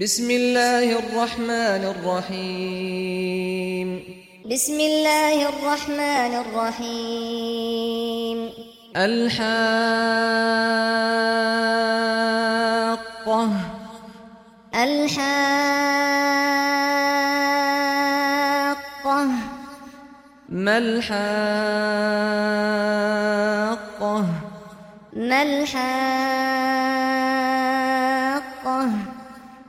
بسم الله الرحمن الرحيم. بسم الله الرحمن الرحيم. الحاقة. الحاقة. ما الحاقة؟ ما الحاقة؟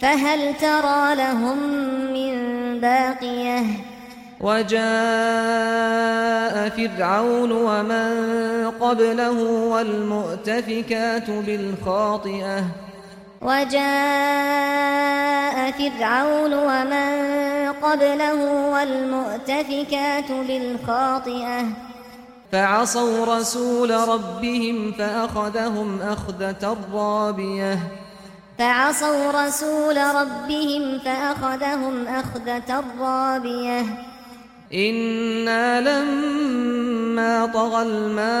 فهل ترى لهم من باقية؟ وجاء فرعون ومن قبله والمؤتفكات بالخاطئة. وجاء فرعون ومن قبله والمؤتفكات بالخاطئة. فعصوا رسول ربهم فأخذهم أخذة رابية. فعصوا رسول ربهم فأخذهم أخذة رابية. إنا لما طغى الماء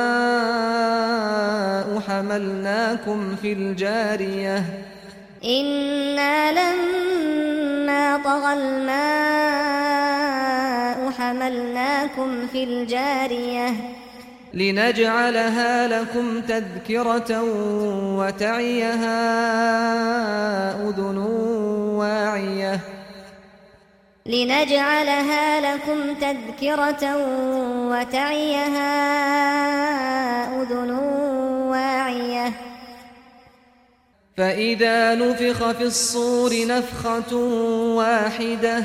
حملناكم في الجارية. إنا لما طغى الماء حملناكم في الجارية. لنجعلها لكم تذكرة وتعيها أذن واعية. لنجعلها لكم تذكرة وتعيها أذن واعية. فإذا نفخ في الصور نفخة واحدة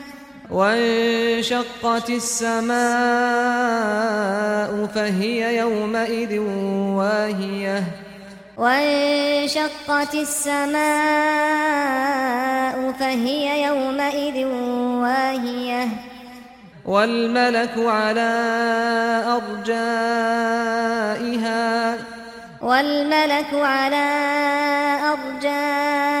وانشقت السماء فهي يومئذ واهية. وانشقت السماء فهي يومئذ واهية. والملك على أرجائها. والملك على أرجائها.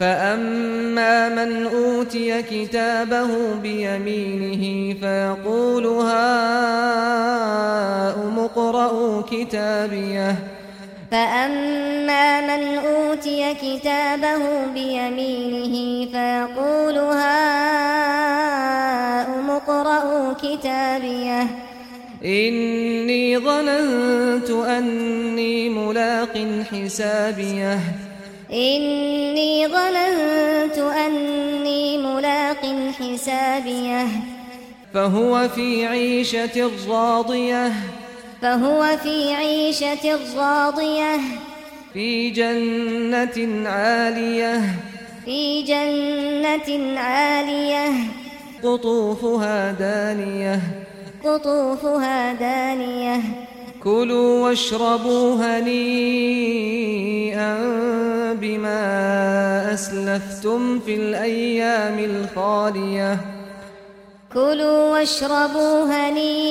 فأما من أوتي كتابه بيمينه فيقول هاؤم اقرءوا كتابيه فأما من أوتي كتابه بيمينه فيقول هاؤم اقرءوا كتابيه إني ظننت أني ملاق حسابيه إني ظننت أني ملاق حسابيه. فهو في عيشة راضية. فهو في عيشة راضية. في جنة عالية. في جنة عالية. قطوفها دانية. قطوفها دانية. كلوا واشربوا هنيئا بما أسلفتم في الأيام الخالية. كلوا واشربوا هنيئا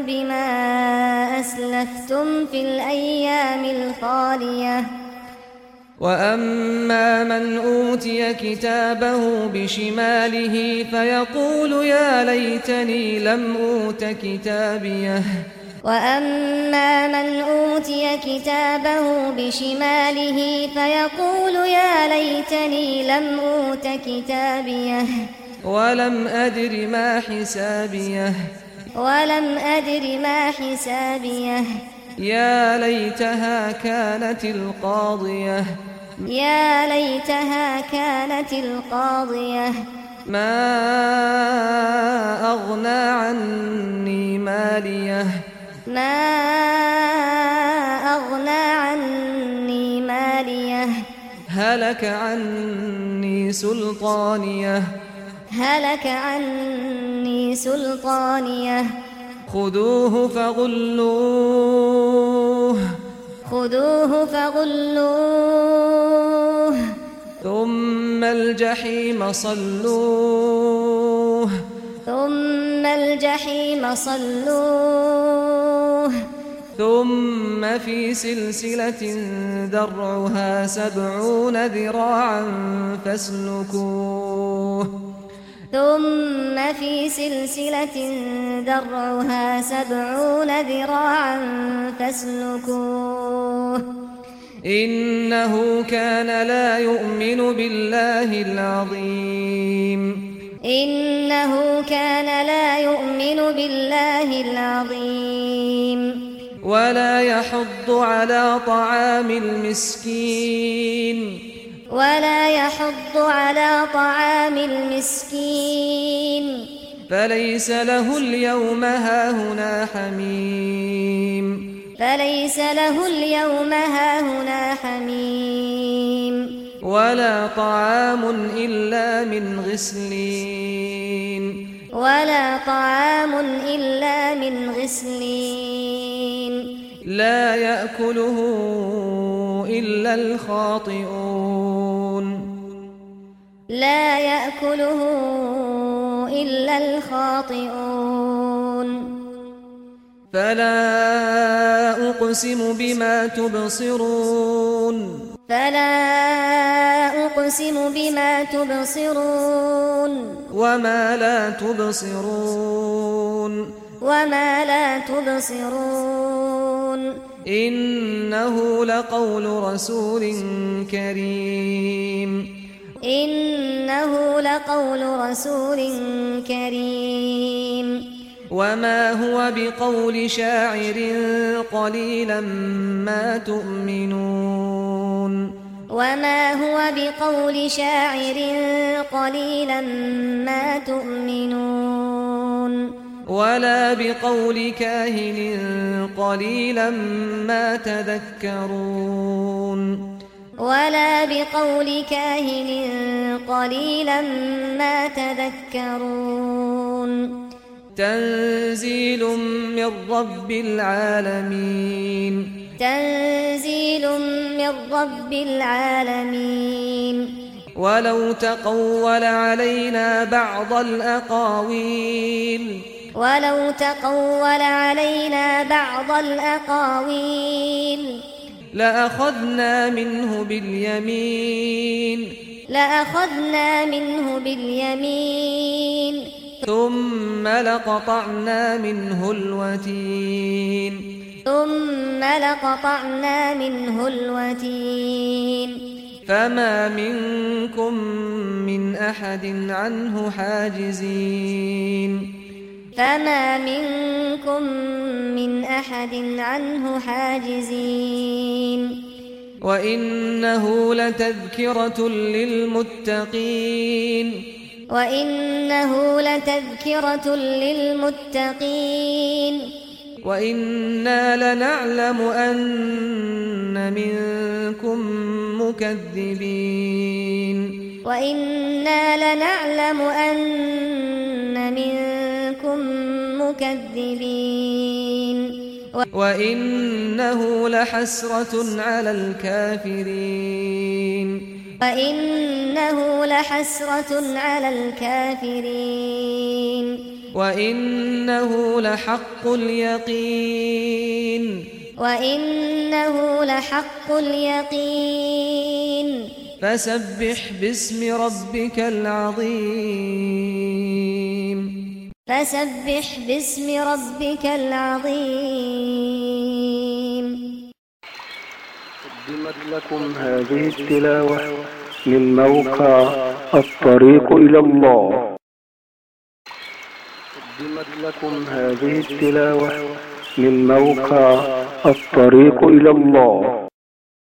بما أسلفتم في الأيام الخالية. وأما من أوتي كتابه بشماله فيقول يا ليتني لم أوت كتابيه وأما من أوتي كتابه بشماله فيقول يا ليتني لم أوت كتابيه ولم أدر ما حسابيه ولم أدر ما حسابيه يا ليتها كانت القاضية. يا ليتها كانت القاضية. ما أغنى عني مالية. ما أغنى عني مالية. هلك عني سلطانية. هلك عني سلطانية. خذوه فغلوه. خذوه فغلوه. ثم الجحيم صلوه. ثم الجحيم صلوه. ثم في سلسلة درعها سبعون ذراعا فاسلكوه. ثم في سلسلة درعها سبعون ذراعا فاسلكوه. إنه كان لا يؤمن بالله العظيم. إنه كان لا يؤمن بالله العظيم. ولا يحض على طعام المسكين. ولا يحض على طعام المسكين. فليس له اليوم هاهنا حميم. فليس له اليوم هاهنا حميم. ولا طعام إلا من غسلين. ولا طعام إلا من غسلين. لا يأكله إلا الخاطئون. لا يأكله إلا الخاطئون. فلا أقسم بما تبصرون. فلا أقسم بما تبصرون. وما لا تبصرون. وما لا تبصرون إنه لقول رسول كريم إنه لقول رسول كريم وما هو بقول شاعر قليلا ما تؤمنون وما هو بقول شاعر قليلا ما تؤمنون ولا بقول كاهن قليلا ما تذكرون. ولا بقول كاهن قليلا ما تذكرون. تنزيل من رب العالمين. تنزيل من رب العالمين. ولو تقول علينا بعض الأقاويل. ولو تقول علينا بعض الأقاويل. لأخذنا منه باليمين. لأخذنا منه باليمين. ثم لقطعنا منه الوتين. ثم لقطعنا منه الوتين. فما منكم من أحد عنه حاجزين. فما منكم من أحد عنه حاجزين. وإنه لتذكرة للمتقين. وإنه لتذكرة للمتقين. وإنا لنعلم أن منكم مكذبين. وإنا لنعلم أن منكم مكذبين وإنه لحسرة على الكافرين. وإنه لحسرة على الكافرين. وإنه لحق اليقين. وإنه لحق اليقين. فسبح باسم ربك العظيم. فسبح باسم ربك العظيم. قدمت لكم هذه التلاوة من موقع الطريق إلى الله. قدمت لكم هذه التلاوة من موقع الطريق إلى الله.